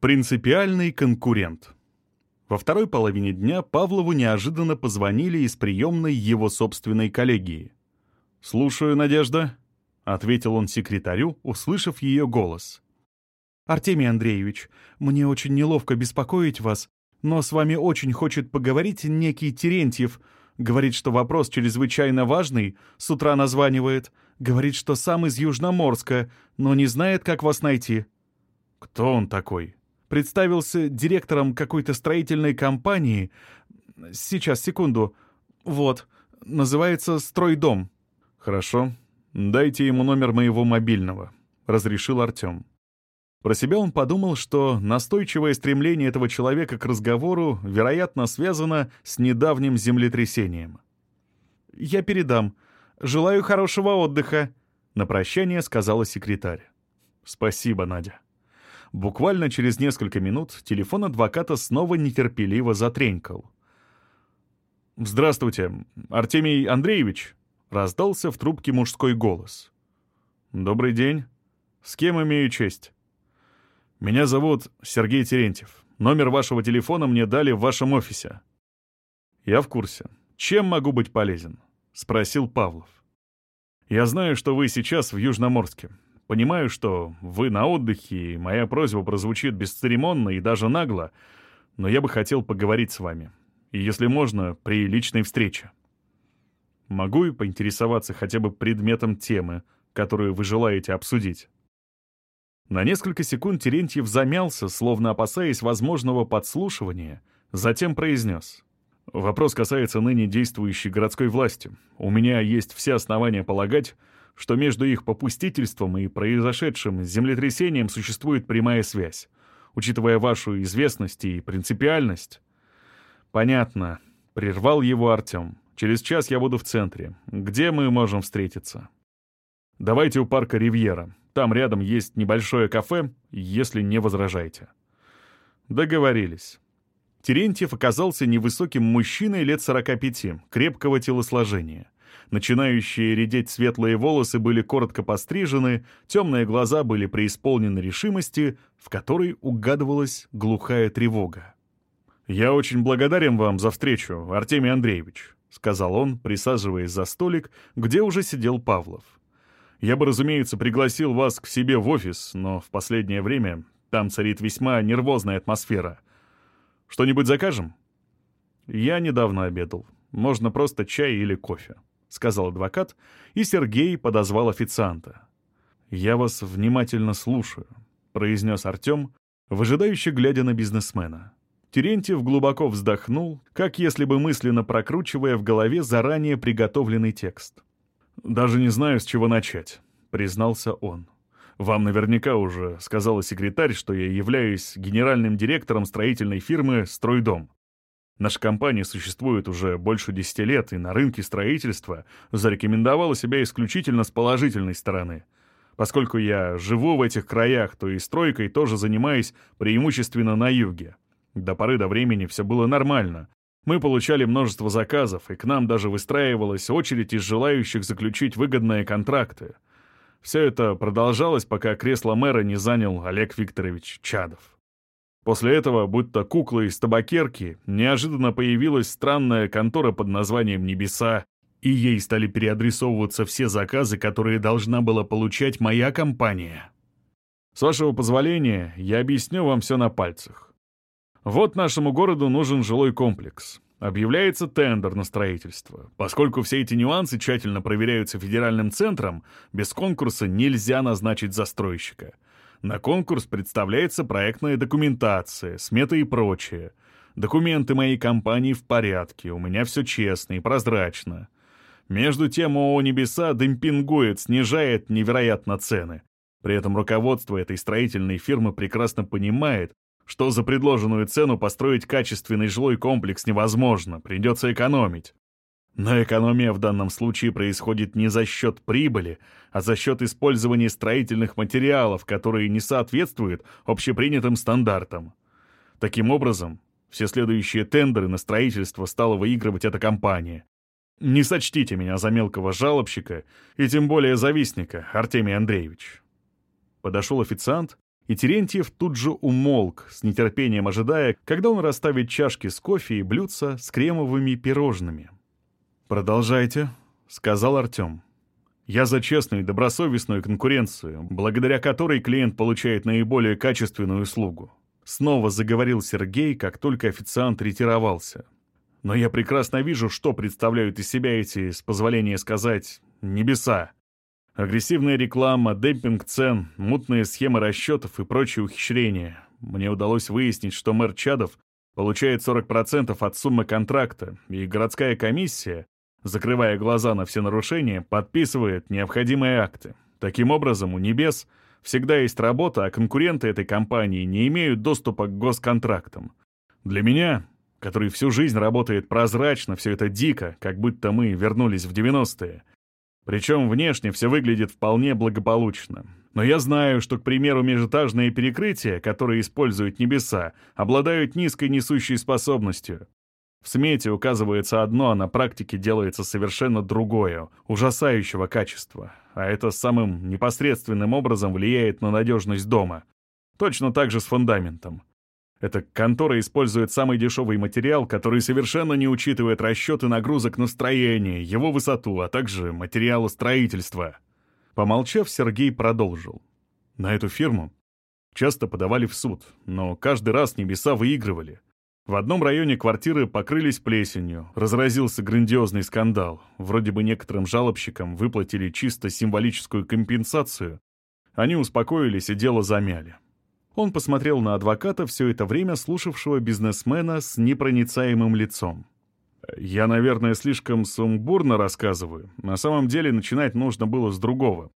Принципиальный конкурент. Во второй половине дня Павлову неожиданно позвонили из приемной его собственной коллегии. «Слушаю, Надежда», — ответил он секретарю, услышав ее голос. «Артемий Андреевич, мне очень неловко беспокоить вас, но с вами очень хочет поговорить некий Терентьев. Говорит, что вопрос чрезвычайно важный, с утра названивает. Говорит, что сам из Южноморска, но не знает, как вас найти». «Кто он такой?» Представился директором какой-то строительной компании. Сейчас, секунду. Вот. Называется «Стройдом». «Хорошо. Дайте ему номер моего мобильного», — разрешил Артем. Про себя он подумал, что настойчивое стремление этого человека к разговору, вероятно, связано с недавним землетрясением. «Я передам. Желаю хорошего отдыха», — на прощание сказала секретарь. «Спасибо, Надя». Буквально через несколько минут телефон адвоката снова нетерпеливо затренькал. «Здравствуйте, Артемий Андреевич», — раздался в трубке мужской голос. «Добрый день. С кем имею честь?» «Меня зовут Сергей Терентьев. Номер вашего телефона мне дали в вашем офисе». «Я в курсе. Чем могу быть полезен?» — спросил Павлов. «Я знаю, что вы сейчас в Южноморске. Понимаю, что вы на отдыхе, и моя просьба прозвучит бесцеремонно и даже нагло, но я бы хотел поговорить с вами. И, если можно, при личной встрече. Могу и поинтересоваться хотя бы предметом темы, которую вы желаете обсудить. На несколько секунд Терентьев замялся, словно опасаясь возможного подслушивания, затем произнес. «Вопрос касается ныне действующей городской власти. У меня есть все основания полагать, что между их попустительством и произошедшим землетрясением существует прямая связь. Учитывая вашу известность и принципиальность... Понятно. Прервал его Артем. Через час я буду в центре. Где мы можем встретиться? Давайте у парка Ривьера. Там рядом есть небольшое кафе, если не возражаете. Договорились. Терентьев оказался невысоким мужчиной лет 45, крепкого телосложения. Начинающие редеть светлые волосы были коротко пострижены, темные глаза были преисполнены решимости, в которой угадывалась глухая тревога. «Я очень благодарен вам за встречу, Артемий Андреевич», — сказал он, присаживаясь за столик, где уже сидел Павлов. «Я бы, разумеется, пригласил вас к себе в офис, но в последнее время там царит весьма нервозная атмосфера. Что-нибудь закажем?» «Я недавно обедал. Можно просто чай или кофе», — сказал адвокат, и Сергей подозвал официанта. «Я вас внимательно слушаю», — произнес Артем, выжидающе глядя на бизнесмена. Терентьев глубоко вздохнул, как если бы мысленно прокручивая в голове заранее приготовленный текст. «Даже не знаю, с чего начать», — признался он. «Вам наверняка уже сказала секретарь, что я являюсь генеральным директором строительной фирмы «Стройдом». Наша компания существует уже больше десяти лет и на рынке строительства зарекомендовала себя исключительно с положительной стороны. Поскольку я живу в этих краях, то и стройкой тоже занимаюсь преимущественно на юге. До поры до времени все было нормально. Мы получали множество заказов, и к нам даже выстраивалась очередь из желающих заключить выгодные контракты. Все это продолжалось, пока кресло мэра не занял Олег Викторович Чадов. После этого, будто кукла из табакерки, неожиданно появилась странная контора под названием «Небеса», и ей стали переадресовываться все заказы, которые должна была получать моя компания. С вашего позволения, я объясню вам все на пальцах. Вот нашему городу нужен жилой комплекс. Объявляется тендер на строительство. Поскольку все эти нюансы тщательно проверяются федеральным центром, без конкурса нельзя назначить застройщика — на конкурс представляется проектная документация, смета и прочее. Документы моей компании в порядке, у меня все честно и прозрачно. Между тем ООО «Небеса» демпингует, снижает невероятно цены. При этом руководство этой строительной фирмы прекрасно понимает, что за предложенную цену построить качественный жилой комплекс невозможно, придется экономить. Но экономия в данном случае происходит не за счет прибыли, а за счет использования строительных материалов, которые не соответствуют общепринятым стандартам. Таким образом, все следующие тендеры на строительство стала выигрывать эта компания. Не сочтите меня за мелкого жалобщика и тем более завистника, Артемий Андреевич. Подошел официант, И Терентьев тут же умолк, с нетерпением ожидая, когда он расставит чашки с кофе и блюдца с кремовыми пирожными. «Продолжайте», — сказал Артем. «Я за честную и добросовестную конкуренцию, благодаря которой клиент получает наиболее качественную услугу». Снова заговорил Сергей, как только официант ретировался. «Но я прекрасно вижу, что представляют из себя эти, с позволения сказать, небеса. Агрессивная реклама, демпинг цен, мутные схемы расчетов и прочие ухищрения. Мне удалось выяснить, что мэр Чадов получает 40% от суммы контракта, и городская комиссия, закрывая глаза на все нарушения, подписывает необходимые акты. Таким образом, у «Небес» всегда есть работа, а конкуренты этой компании не имеют доступа к госконтрактам. Для меня, который всю жизнь работает прозрачно, все это дико, как будто мы вернулись в 90-е, причем внешне все выглядит вполне благополучно. Но я знаю, что, к примеру, межэтажные перекрытия, которые используют небеса, обладают низкой несущей способностью. В смете указывается одно, а на практике делается совершенно другое, ужасающего качества. А это самым непосредственным образом влияет на надежность дома. Точно так же с фундаментом. Эта контора использует самый дешевый материал, который совершенно не учитывает расчеты нагрузок на строение, его высоту, а также материалы строительства. Помолчав, Сергей продолжил. На эту фирму часто подавали в суд, но каждый раз небеса выигрывали. В одном районе квартиры покрылись плесенью, разразился грандиозный скандал. Вроде бы некоторым жалобщикам выплатили чисто символическую компенсацию. Они успокоились и дело замяли. Он посмотрел на адвоката, все это время слушавшего бизнесмена с непроницаемым лицом. «Я, наверное, слишком сумбурно рассказываю. На самом деле начинать нужно было с другого.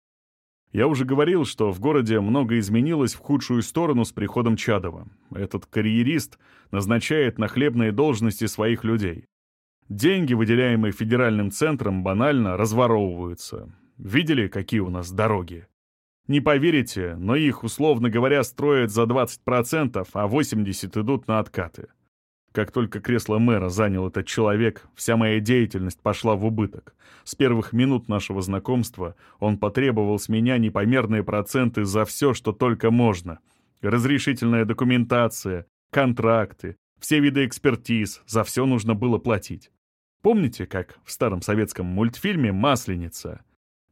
Я уже говорил, что в городе много изменилось в худшую сторону с приходом Чадова. Этот карьерист назначает на хлебные должности своих людей. Деньги, выделяемые федеральным центром, банально разворовываются. Видели, какие у нас дороги? Не поверите, но их, условно говоря, строят за 20%, а 80% идут на откаты. Как только кресло мэра занял этот человек, вся моя деятельность пошла в убыток. С первых минут нашего знакомства он потребовал с меня непомерные проценты за все, что только можно. Разрешительная документация, контракты, все виды экспертиз, за все нужно было платить. Помните, как в старом советском мультфильме «Масленица»?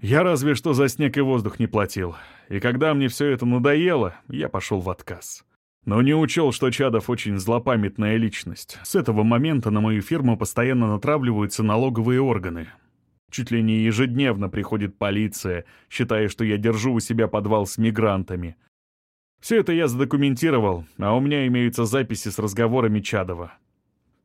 Я разве что за снег и воздух не платил. И когда мне все это надоело, я пошел в отказ. Но не учел, что Чадов очень злопамятная личность. С этого момента на мою фирму постоянно натравливаются налоговые органы. Чуть ли не ежедневно приходит полиция, считая, что я держу у себя подвал с мигрантами. Все это я задокументировал, а у меня имеются записи с разговорами Чадова.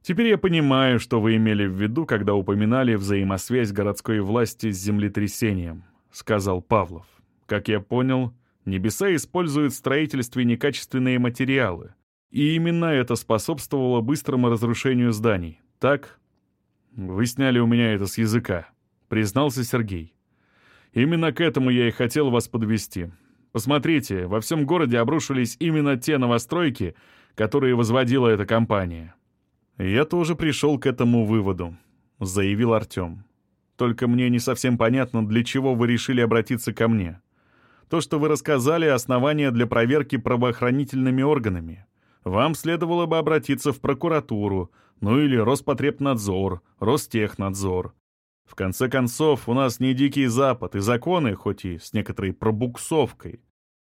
Теперь я понимаю, что вы имели в виду, когда упоминали взаимосвязь городской власти с землетрясением», — сказал Павлов. «Как я понял, небеса используют в строительстве некачественные материалы. И именно это способствовало быстрому разрушению зданий. Так? Вы сняли у меня это с языка», — признался Сергей. «Именно к этому я и хотел вас подвести. Посмотрите, во всем городе обрушились именно те новостройки, которые возводила эта компания». «Я тоже пришел к этому выводу», — заявил Артем. «Только мне не совсем понятно, для чего вы решили обратиться ко мне. То, что вы рассказали, — основания для проверки правоохранительными органами. Вам следовало бы обратиться в прокуратуру, ну или Роспотребнадзор, Ростехнадзор. В конце концов, у нас не Дикий Запад, и законы, хоть и с некоторой пробуксовкой,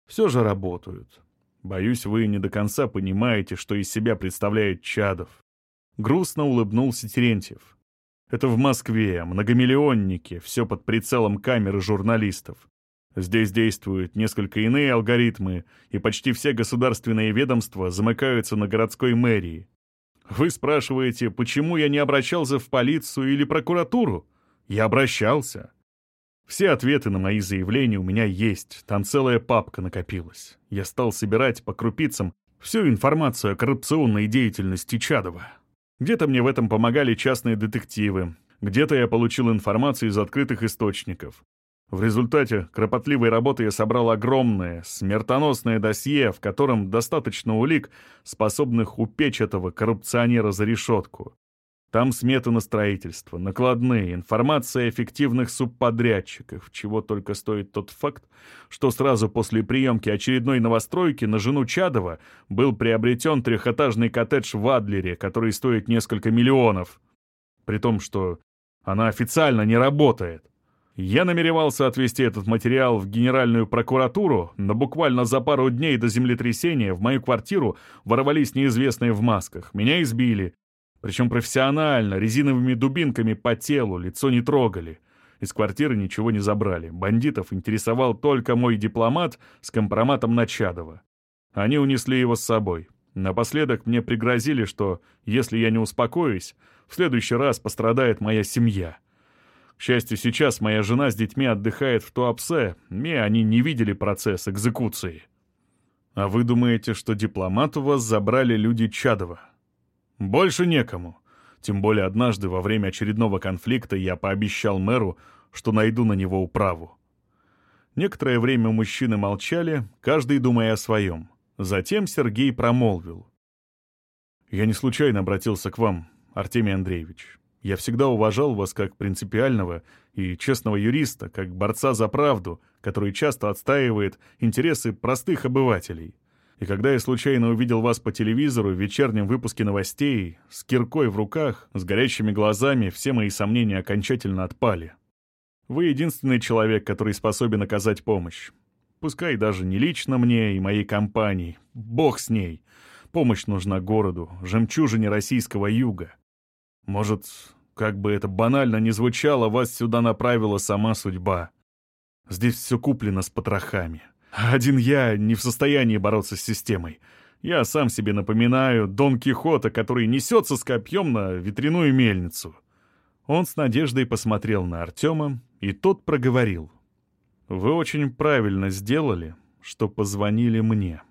все же работают. Боюсь, вы не до конца понимаете, что из себя представляет Чадов. Грустно улыбнулся Терентьев. Это в Москве, многомиллионники, все под прицелом камеры журналистов. Здесь действуют несколько иные алгоритмы, и почти все государственные ведомства замыкаются на городской мэрии. Вы спрашиваете, почему я не обращался в полицию или прокуратуру? Я обращался. Все ответы на мои заявления у меня есть, там целая папка накопилась. Я стал собирать по крупицам всю информацию о коррупционной деятельности Чадова. Где-то мне в этом помогали частные детективы, где-то я получил информацию из открытых источников. В результате кропотливой работы я собрал огромное, смертоносное досье, в котором достаточно улик, способных упечь этого коррупционера за решетку. Там сметы на строительство, накладные, информация о эффективных субподрядчиках, чего только стоит тот факт, что сразу после приемки очередной новостройки на жену Чадова был приобретен трехэтажный коттедж в Адлере, который стоит несколько миллионов. При том, что она официально не работает. Я намеревался отвезти этот материал в Генеральную прокуратуру, но буквально за пару дней до землетрясения в мою квартиру ворвались неизвестные в масках. Меня избили, причем профессионально, резиновыми дубинками по телу, лицо не трогали. Из квартиры ничего не забрали. Бандитов интересовал только мой дипломат с компроматом на Чадова. Они унесли его с собой. Напоследок мне пригрозили, что если я не успокоюсь, в следующий раз пострадает моя семья. К счастью, сейчас моя жена с детьми отдыхает в Туапсе, и они не видели процесс экзекуции. А вы думаете, что дипломат у вас забрали люди Чадова? Больше некому. Тем более однажды во время очередного конфликта я пообещал мэру, что найду на него управу. Некоторое время мужчины молчали, каждый думая о своем. Затем Сергей промолвил. «Я не случайно обратился к вам, Артемий Андреевич. Я всегда уважал вас как принципиального и честного юриста, как борца за правду, который часто отстаивает интересы простых обывателей. И когда я случайно увидел вас по телевизору в вечернем выпуске новостей, с киркой в руках, с горящими глазами, все мои сомнения окончательно отпали. Вы единственный человек, который способен оказать помощь. Пускай даже не лично мне и моей компании. Бог с ней. Помощь нужна городу, жемчужине российского юга. Может, как бы это банально ни звучало, вас сюда направила сама судьба. Здесь все куплено с потрохами. Один я не в состоянии бороться с системой. Я сам себе напоминаю Дон Кихота, который несется с копьем на ветряную мельницу. Он с надеждой посмотрел на Артема, и тот проговорил. «Вы очень правильно сделали, что позвонили мне».